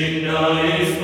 Krishna is